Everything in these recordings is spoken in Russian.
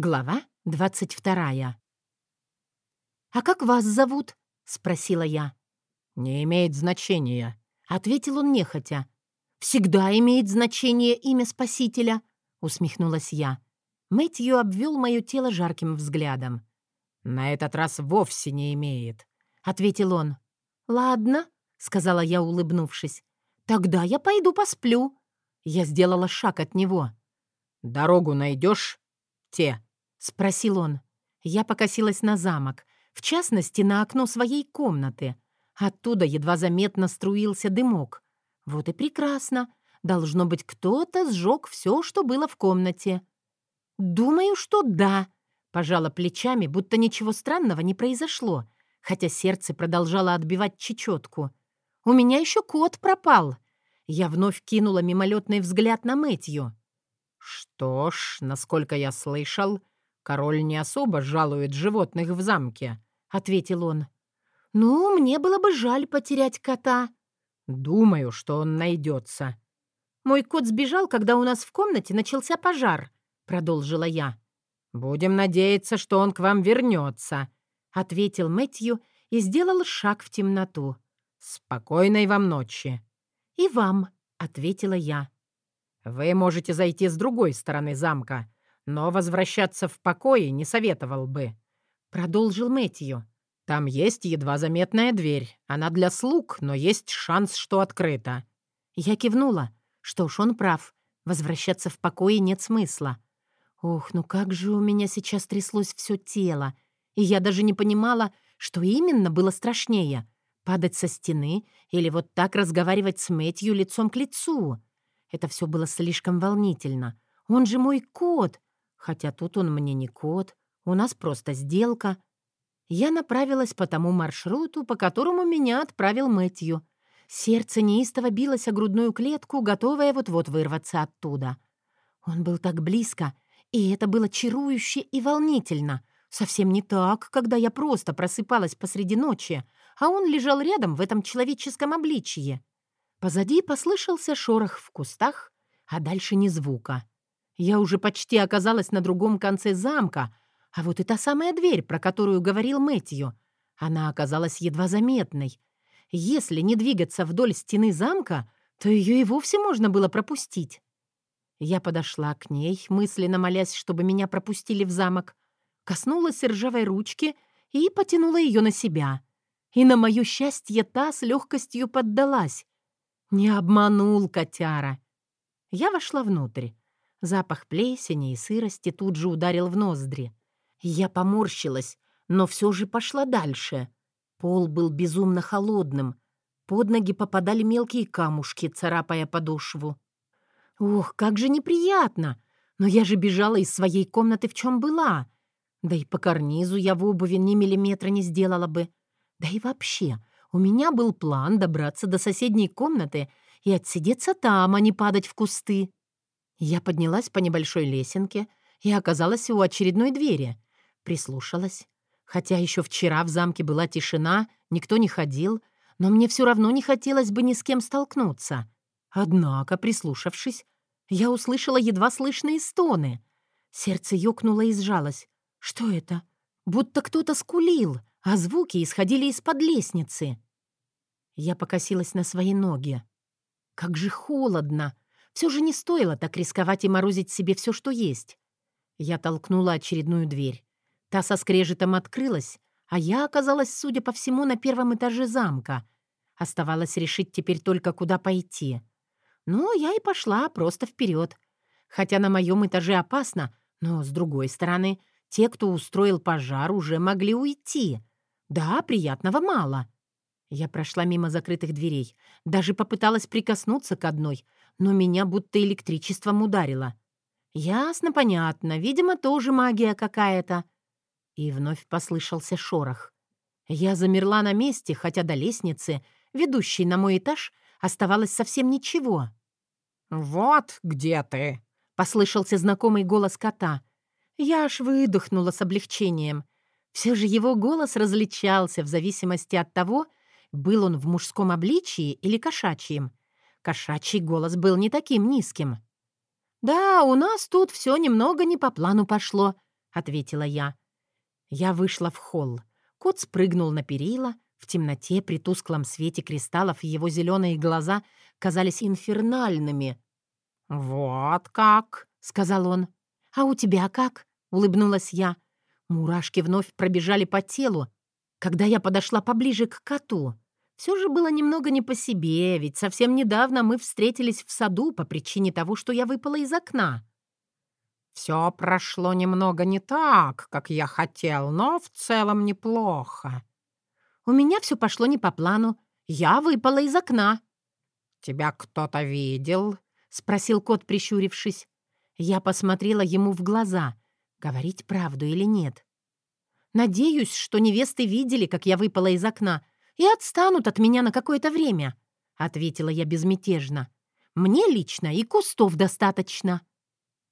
Глава двадцать вторая. «А как вас зовут?» — спросила я. «Не имеет значения», — ответил он нехотя. «Всегда имеет значение имя Спасителя», — усмехнулась я. Мэтью обвел мое тело жарким взглядом. «На этот раз вовсе не имеет», — ответил он. «Ладно», — сказала я, улыбнувшись. «Тогда я пойду посплю». Я сделала шаг от него. «Дорогу найдешь?» «Те», — спросил он. Я покосилась на замок, в частности, на окно своей комнаты. Оттуда едва заметно струился дымок. Вот и прекрасно. Должно быть, кто-то сжег все, что было в комнате. «Думаю, что да», — пожала плечами, будто ничего странного не произошло, хотя сердце продолжало отбивать чечетку. «У меня еще кот пропал». Я вновь кинула мимолетный взгляд на Мэтью. «Что ж, насколько я слышал, король не особо жалует животных в замке», — ответил он. «Ну, мне было бы жаль потерять кота». «Думаю, что он найдется». «Мой кот сбежал, когда у нас в комнате начался пожар», — продолжила я. «Будем надеяться, что он к вам вернется», — ответил Мэтью и сделал шаг в темноту. «Спокойной вам ночи». «И вам», — ответила я. «Вы можете зайти с другой стороны замка, но возвращаться в покое не советовал бы», — продолжил Мэтью. «Там есть едва заметная дверь. Она для слуг, но есть шанс, что открыта». Я кивнула. Что ж, он прав. Возвращаться в покое нет смысла. Ох, ну как же у меня сейчас тряслось все тело. И я даже не понимала, что именно было страшнее — падать со стены или вот так разговаривать с Мэтью лицом к лицу. Это все было слишком волнительно. Он же мой кот. Хотя тут он мне не кот. У нас просто сделка. Я направилась по тому маршруту, по которому меня отправил Мэтью. Сердце неистово билось о грудную клетку, готовое вот-вот вырваться оттуда. Он был так близко, и это было чарующе и волнительно. Совсем не так, когда я просто просыпалась посреди ночи, а он лежал рядом в этом человеческом обличье. Позади послышался шорох в кустах, а дальше ни звука. Я уже почти оказалась на другом конце замка, а вот и та самая дверь, про которую говорил Мэтью. Она оказалась едва заметной. Если не двигаться вдоль стены замка, то ее и вовсе можно было пропустить. Я подошла к ней, мысленно молясь, чтобы меня пропустили в замок, коснулась ржавой ручки и потянула ее на себя. И на мое счастье та с легкостью поддалась. Не обманул котяра. Я вошла внутрь. Запах плесени и сырости тут же ударил в ноздри. Я поморщилась, но все же пошла дальше. Пол был безумно холодным. Под ноги попадали мелкие камушки, царапая подошву. Ох, как же неприятно! Но я же бежала из своей комнаты, в чем была. Да и по карнизу я в обуви ни миллиметра не сделала бы. Да и вообще, у меня был план добраться до соседней комнаты и отсидеться там, а не падать в кусты. Я поднялась по небольшой лесенке и оказалась у очередной двери. Прислушалась. Хотя еще вчера в замке была тишина, никто не ходил, но мне все равно не хотелось бы ни с кем столкнуться. Однако, прислушавшись, я услышала едва слышные стоны. Сердце ёкнуло и сжалось. Что это? Будто кто-то скулил а звуки исходили из-под лестницы. Я покосилась на свои ноги. Как же холодно! Все же не стоило так рисковать и морозить себе все, что есть. Я толкнула очередную дверь. Та со скрежетом открылась, а я оказалась, судя по всему, на первом этаже замка. Оставалось решить теперь только, куда пойти. Ну, я и пошла просто вперед. Хотя на моем этаже опасно, но, с другой стороны, те, кто устроил пожар, уже могли уйти. Да, приятного мало. Я прошла мимо закрытых дверей, даже попыталась прикоснуться к одной, но меня будто электричеством ударило. Ясно, понятно, видимо, тоже магия какая-то. И вновь послышался шорох. Я замерла на месте, хотя до лестницы, ведущей на мой этаж, оставалось совсем ничего. «Вот где ты!» — послышался знакомый голос кота. Я аж выдохнула с облегчением — все же его голос различался в зависимости от того, был он в мужском обличии или кошачьем. Кошачий голос был не таким низким. «Да, у нас тут все немного не по плану пошло», — ответила я. Я вышла в холл. Кот спрыгнул на перила. В темноте при тусклом свете кристаллов его зеленые глаза казались инфернальными. «Вот как!» — сказал он. «А у тебя как?» — улыбнулась я. Мурашки вновь пробежали по телу, когда я подошла поближе к коту. Все же было немного не по себе, ведь совсем недавно мы встретились в саду по причине того, что я выпала из окна. «Все прошло немного не так, как я хотел, но в целом неплохо». «У меня все пошло не по плану. Я выпала из окна». «Тебя кто-то видел?» — спросил кот, прищурившись. Я посмотрела ему в глаза. Говорить правду или нет? «Надеюсь, что невесты видели, как я выпала из окна, и отстанут от меня на какое-то время», — ответила я безмятежно. «Мне лично и кустов достаточно».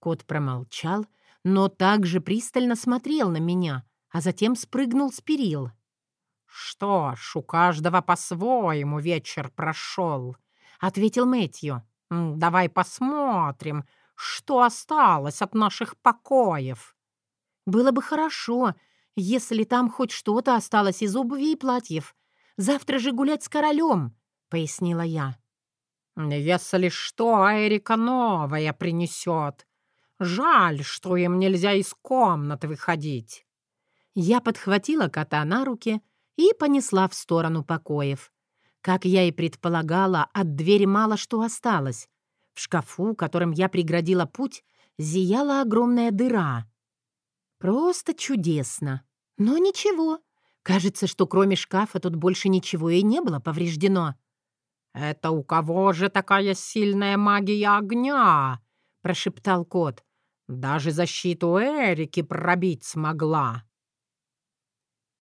Кот промолчал, но также пристально смотрел на меня, а затем спрыгнул с перил. «Что ж, у каждого по-своему вечер прошел», — ответил Мэтью. «Давай посмотрим, что осталось от наших покоев». «Было бы хорошо, если там хоть что-то осталось из обуви и платьев. Завтра же гулять с королем», — пояснила я. «Если что, Эрика новая принесет. Жаль, что им нельзя из комнаты выходить». Я подхватила кота на руки и понесла в сторону покоев. Как я и предполагала, от двери мало что осталось. В шкафу, которым я преградила путь, зияла огромная дыра. Просто чудесно. Но ничего. Кажется, что кроме шкафа тут больше ничего и не было повреждено. «Это у кого же такая сильная магия огня?» — прошептал кот. «Даже защиту Эрики пробить смогла».